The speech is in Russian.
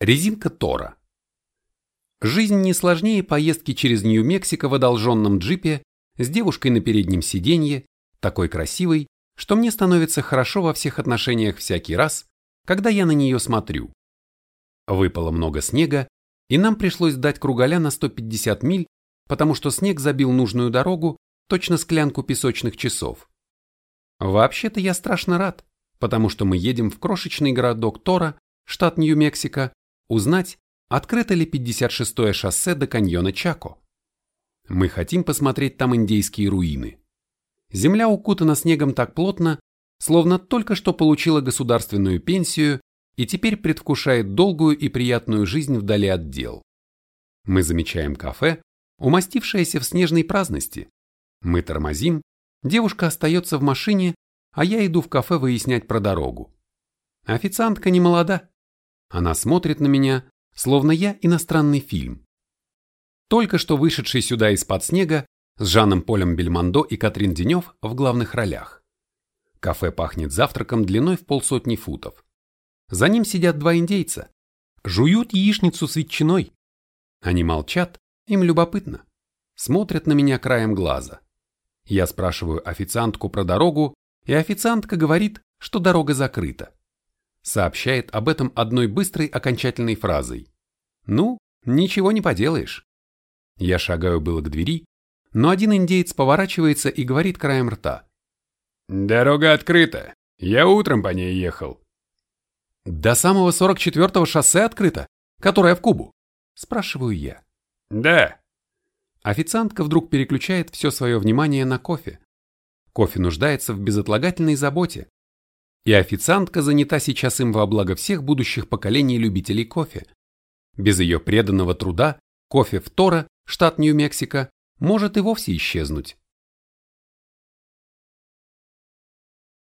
Резинка Тора. Жизнь не сложнее поездки через Нью-Мексико в одолженном джипе с девушкой на переднем сиденье, такой красивой, что мне становится хорошо во всех отношениях всякий раз, когда я на нее смотрю. Выпало много снега, и нам пришлось дать кругаля на 150 миль, потому что снег забил нужную дорогу, точно склянку песочных часов. Вообще-то я страшно рад, потому что мы едем в крошечный городок Тора, штат Нью-Мексико, узнать, открыто ли 56-е шоссе до каньона Чако. Мы хотим посмотреть там индейские руины. Земля укутана снегом так плотно, словно только что получила государственную пенсию и теперь предвкушает долгую и приятную жизнь вдали от дел. Мы замечаем кафе, умастившееся в снежной праздности. Мы тормозим, девушка остается в машине, а я иду в кафе выяснять про дорогу. Официантка не молода, она смотрит на меня, словно я иностранный фильм. Только что вышедший сюда из-под снега с Жаном Полем Бельмондо и Катрин Денев в главных ролях. Кафе пахнет завтраком длиной в полсотни футов. За ним сидят два индейца. Жуют яичницу с ветчиной. Они молчат, им любопытно. Смотрят на меня краем глаза. Я спрашиваю официантку про дорогу, и официантка говорит, что дорога закрыта сообщает об этом одной быстрой окончательной фразой. Ну, ничего не поделаешь. Я шагаю было к двери, но один индеец поворачивается и говорит краем рта. «Дорога открыта. Я утром по ней ехал». «До самого 44-го шоссе открыто, которое в Кубу?» Спрашиваю я. «Да». Официантка вдруг переключает все свое внимание на кофе. Кофе нуждается в безотлагательной заботе, и официантка занята сейчас им во благо всех будущих поколений любителей кофе. Без ее преданного труда кофе в Тора, штат Нью-Мексико, может и вовсе исчезнуть.